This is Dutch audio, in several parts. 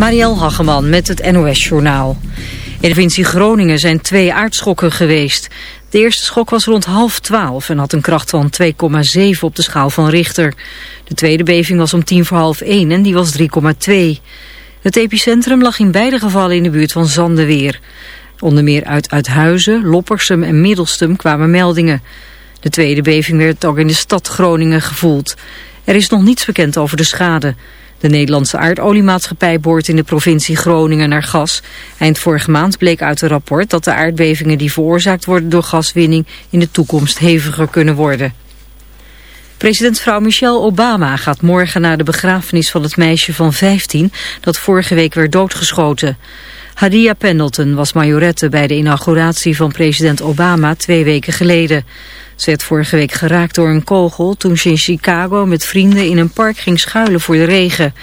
Marielle Hageman met het NOS Journaal. In de provincie Groningen zijn twee aardschokken geweest. De eerste schok was rond half twaalf en had een kracht van 2,7 op de schaal van Richter. De tweede beving was om tien voor half één en die was 3,2. Het epicentrum lag in beide gevallen in de buurt van Zandeweer. Onder meer uit Uithuizen, Loppersum en Middelstum kwamen meldingen. De tweede beving werd ook in de stad Groningen gevoeld. Er is nog niets bekend over de schade. De Nederlandse aardoliemaatschappij boort in de provincie Groningen naar gas. Eind vorige maand bleek uit een rapport dat de aardbevingen die veroorzaakt worden door gaswinning in de toekomst heviger kunnen worden. Presidentvrouw Michelle Obama gaat morgen naar de begrafenis van het meisje van 15 dat vorige week werd doodgeschoten. Hadia Pendleton was majorette bij de inauguratie van president Obama twee weken geleden. Ze werd vorige week geraakt door een kogel toen ze in Chicago met vrienden in een park ging schuilen voor de regen.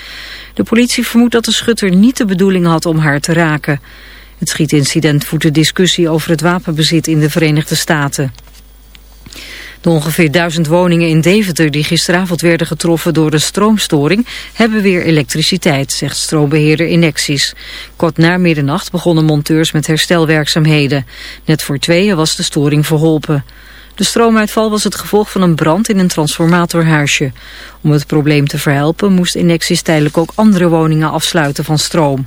De politie vermoedt dat de schutter niet de bedoeling had om haar te raken. Het schietincident voedt de discussie over het wapenbezit in de Verenigde Staten. De ongeveer duizend woningen in Deventer die gisteravond werden getroffen door een stroomstoring hebben weer elektriciteit, zegt stroombeheerder Inexis. Kort na middernacht begonnen monteurs met herstelwerkzaamheden. Net voor tweeën was de storing verholpen. De stroomuitval was het gevolg van een brand in een transformatorhuisje. Om het probleem te verhelpen moest Inexis tijdelijk ook andere woningen afsluiten van stroom.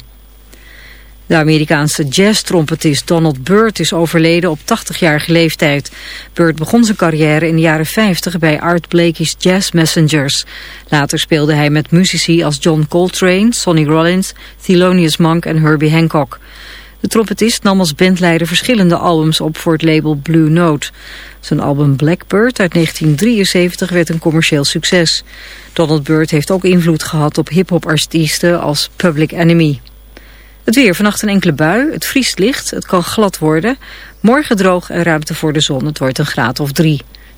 De Amerikaanse jazz-trompetist Donald Byrd is overleden op 80-jarige leeftijd. Byrd begon zijn carrière in de jaren 50 bij Art Blakey's Jazz Messengers. Later speelde hij met muzici als John Coltrane, Sonny Rollins, Thelonious Monk en Herbie Hancock. De trompetist nam als bandleider verschillende albums op voor het label Blue Note. Zijn album Blackbird uit 1973 werd een commercieel succes. Donald Byrd heeft ook invloed gehad op hip-hop artiesten als Public Enemy. Het weer, vannacht een enkele bui, het vriest licht, het kan glad worden. Morgen droog en ruimte voor de zon, het wordt een graad of drie.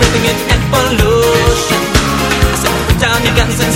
rhythm and evolution. I said, put down your guns and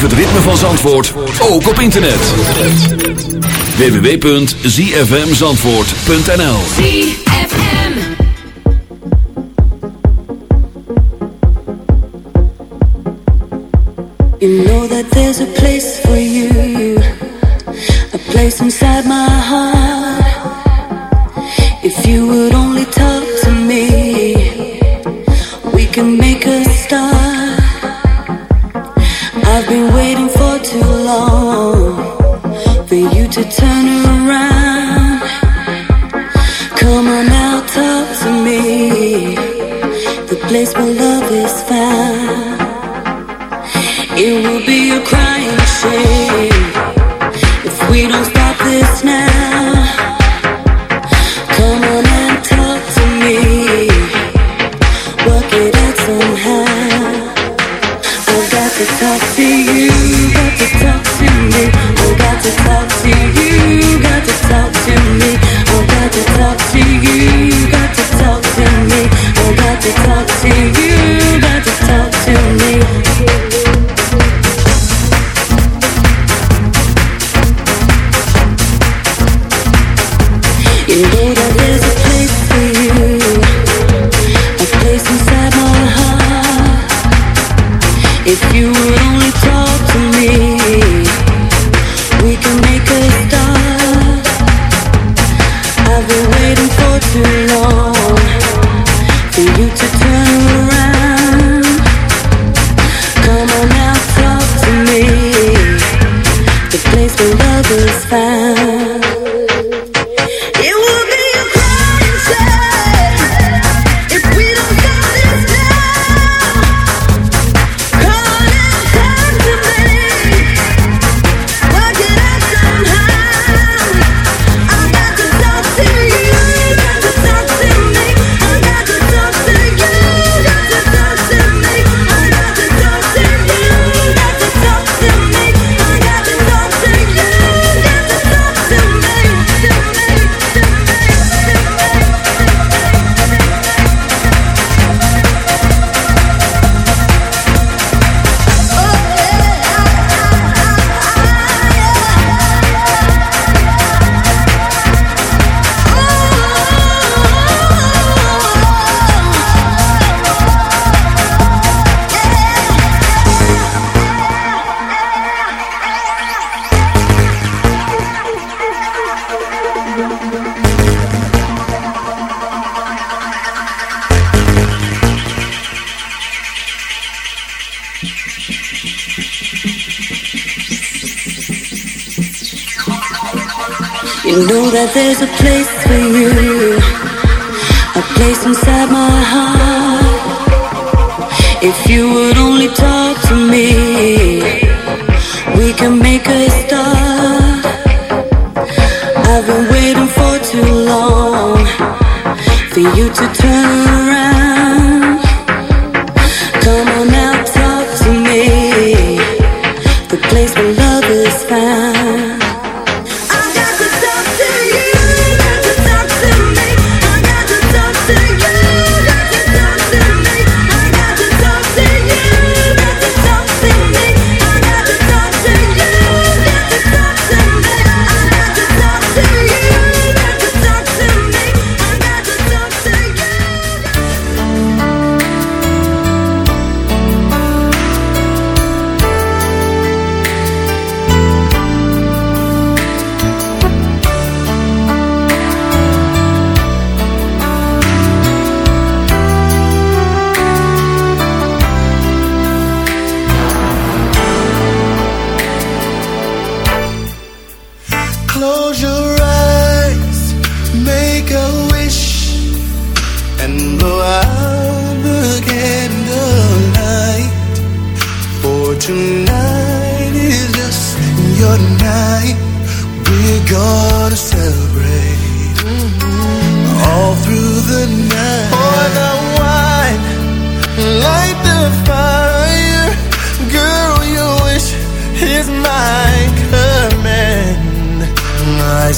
Het ritme van Zandvoort ook op internet. www.zfmzandvoort.nl ZFM You know that there's a place for you A place inside my heart If you would only talk to me too long for you to turn around. Come on now, talk to me. The place where love is found. It will be a crying shame.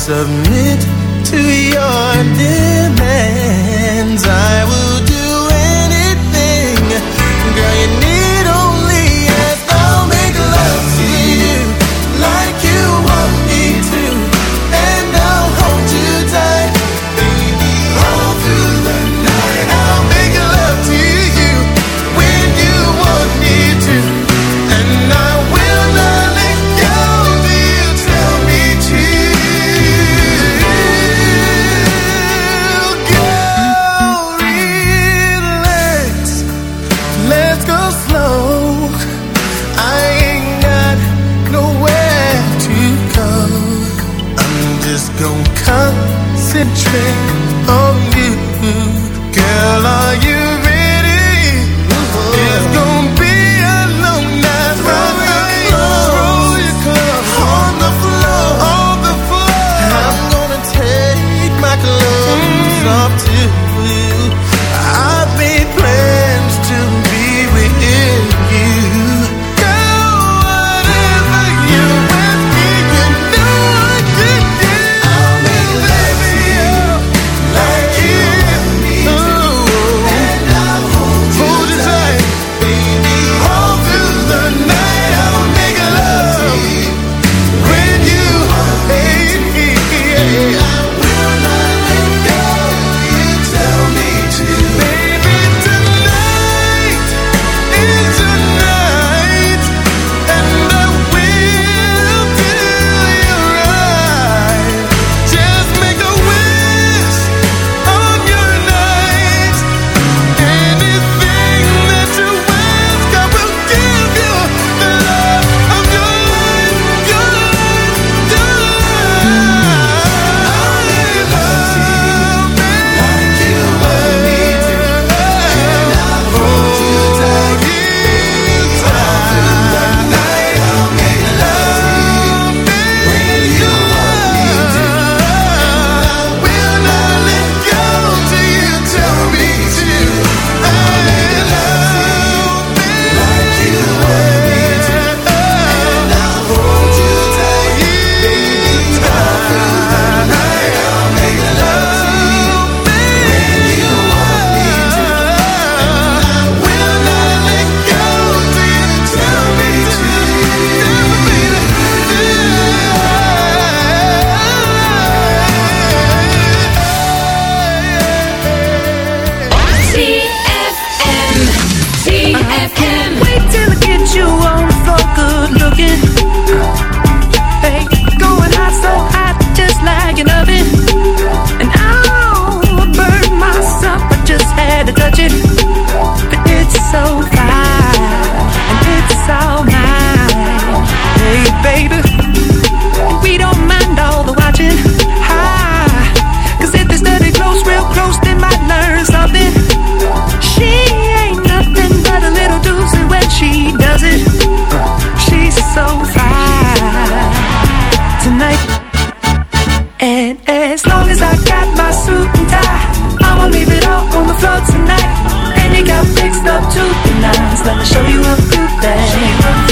submit to your demands. I will. got my suit and tie. I'ma leave it all on the floor tonight. And you got fixed up to the nines. Let me show you a few things.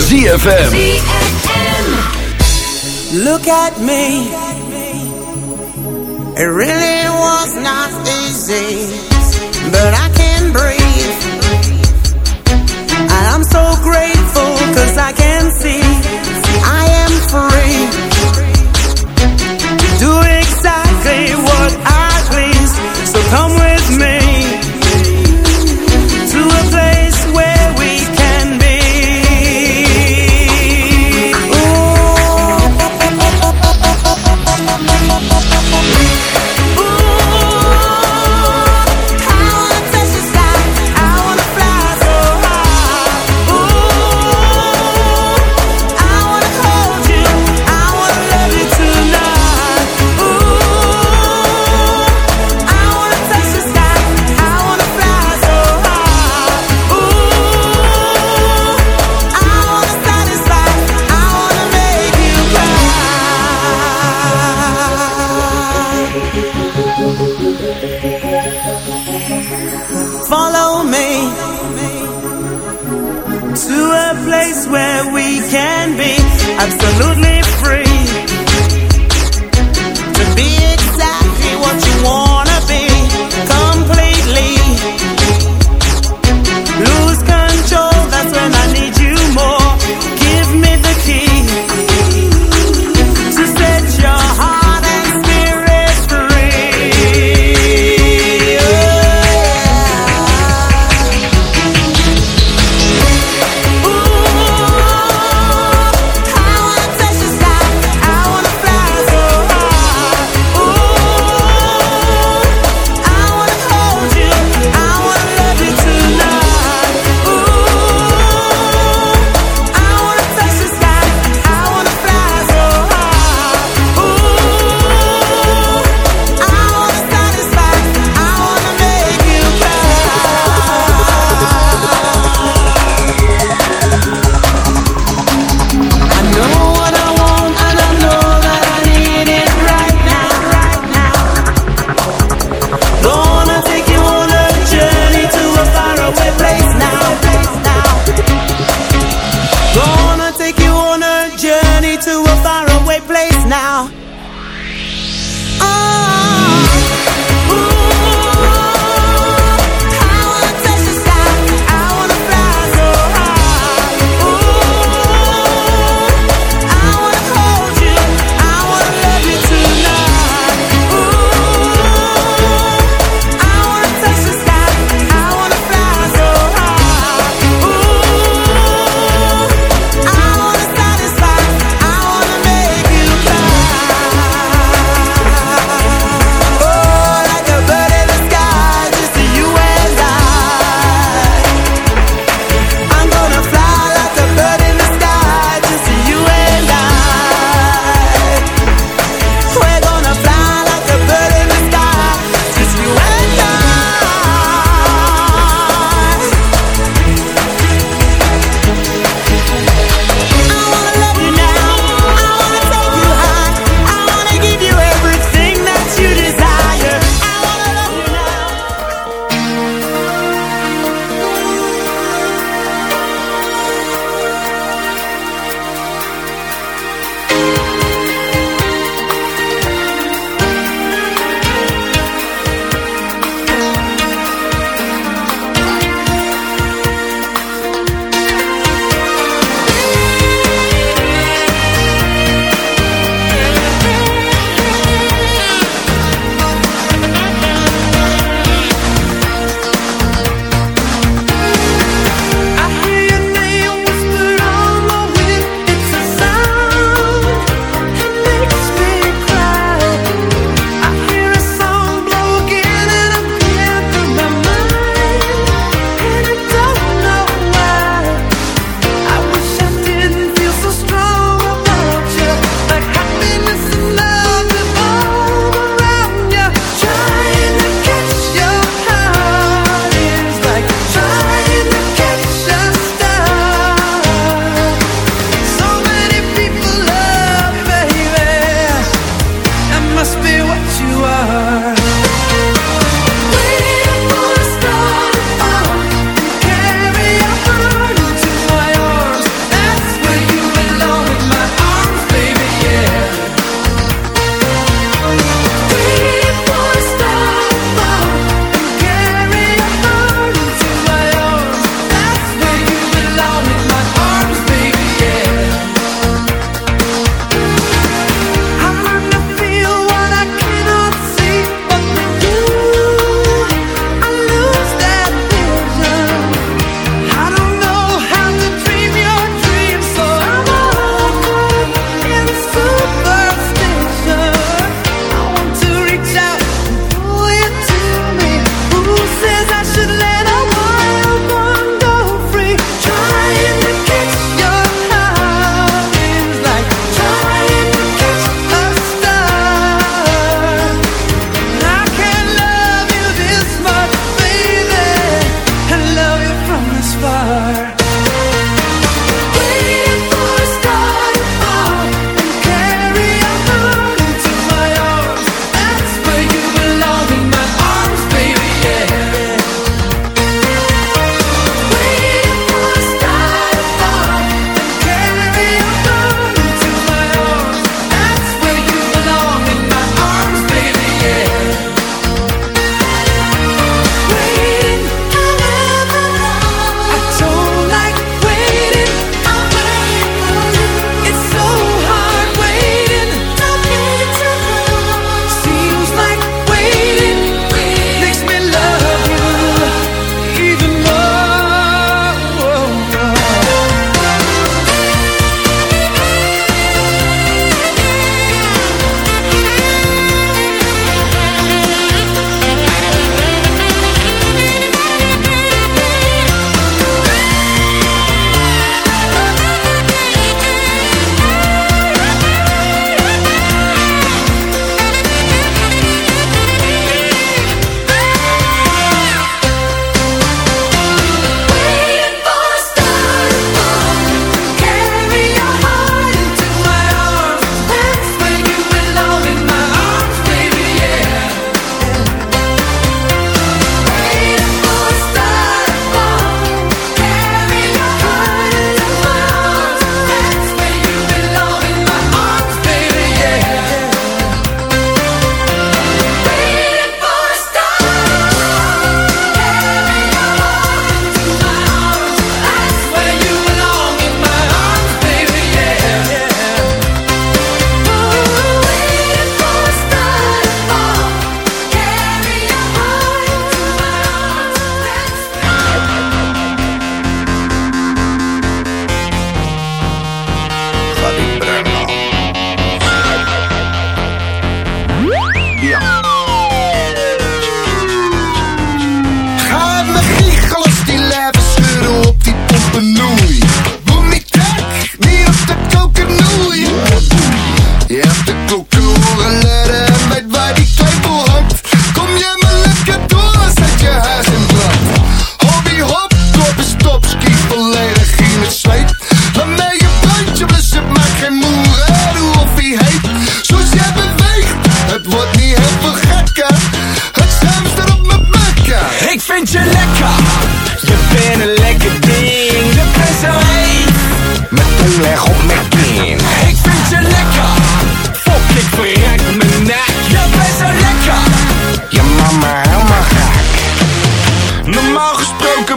Van ZFM. Look at me. It really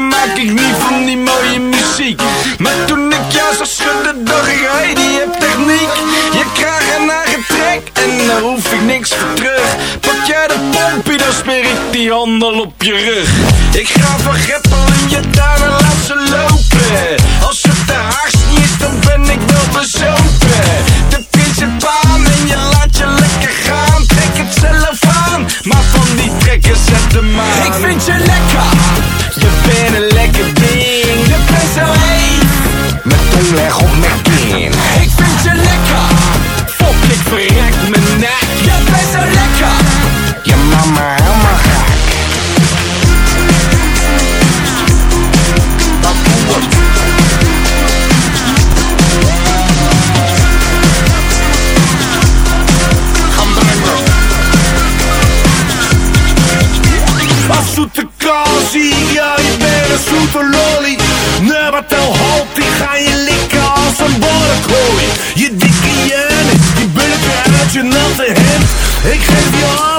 maak ik niet van die mooie muziek. Maar toen ik jou zag schudden dacht ik, hey die hebt techniek. Je krijgt een het trek en daar hoef ik niks voor terug. Pak jij de pompie, dan smeer ik die handel op je rug. Ik ga van in je daar en laat ze lopen. Als het te haars is, dan ben ik wel bezopen. De vind en baan en je laat je lekker gaan. Trek het zelf aan, maar van die trekken zet de maan. Ik vind je lekker ben een lekker ding. Je bent zo heet. Mijn tong leg op mijn kin. your